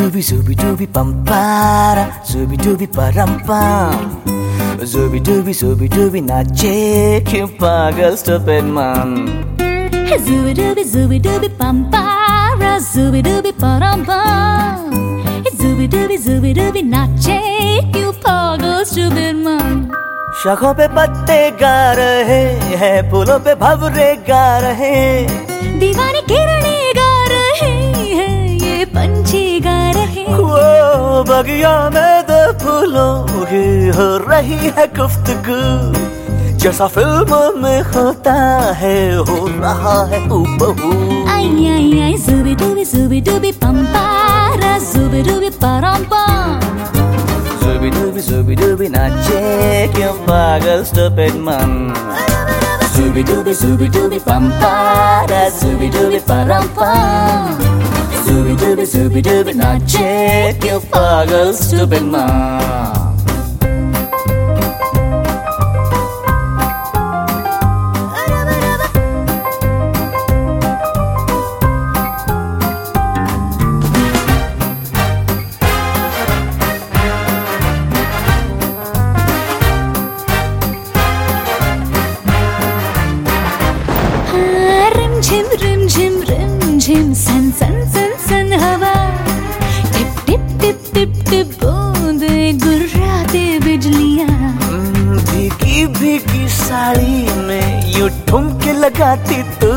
Zubi dubi zubi dubi pampara Zubi dubi param pam Zubi dubi zubi dubi nache क्यों पागल stupid man Zooby dooby zooby dooby bum para zooby dooby param pam Zooby dooby zooby dooby नाचे क्यों पागल stupid man शाखों पे पत्ते गा रहे हैं फूलों पे भवरे गा रहे दीवानी किरणें गा रहे बगिया में दो फूलों की हो रही है गुफ्तगू। जैसा फ़िल्मों में होता है हो रहा है हूबहू। आई आई आई zooby dooby bum para zooby dooby param pam जुबी डूबी जुबी डूबी नाचे क्यों पागल स्टूपिड मन जुबी डूबी जुबी डूबी पंपारा जुबी डूबी परम्पा जुबी डूबी जुबी डूबी नाचे क्यों पागल स्टूपिड मन भीगी साड़ी में यू ठुमके लगाती तू।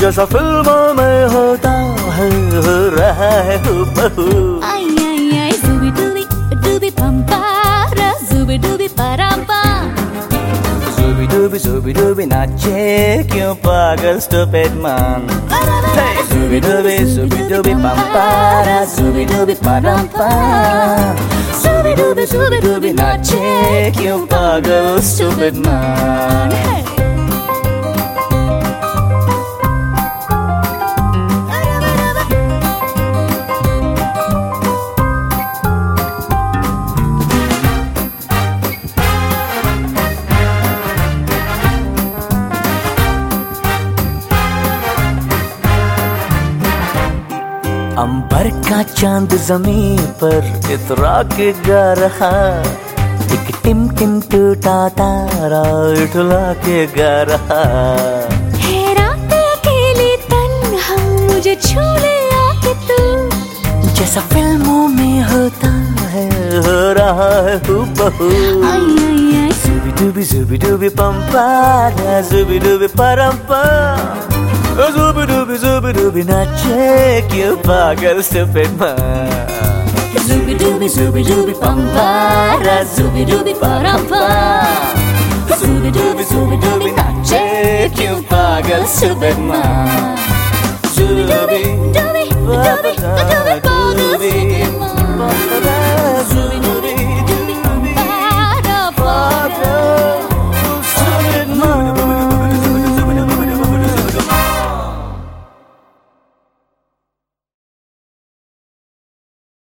जैसा फ़िल्मों में होता है, हो रहा है हूबहू। आई आई आई जुबी डूबी डूबी पंपारा जुबी डूबी पराम्पा जुबी डूबी जुबी डूबी नाचे क्यों पागल स्टूपिड मन जुबी डूबी जुबी डूबी पंपारा जुबी डूबी परम्पा जुबी डूबी जुबी डूबी नाचे क्यों पागल स्टूपिड मन अंबर का चाँद ज़मीन पर इतरा के गा रहा। एक टिम टिम टूटा तारा उठला के गा रहा। है रात अकेली तन्हा मुझे छू ले आके तू। जैसा फ़िल्मों में होता है हो रहा है हूबहू। जुबी डूबी जुबी डूबी पंपा जुबी डूबी परम्पा Zooby dooby zooby dooby not check you pagal stupid man. Zooby dooby zooby dooby pampara zooby dooby parampa. Zooby dooby zooby dooby not check you pagal stupid man. Zooby dooby.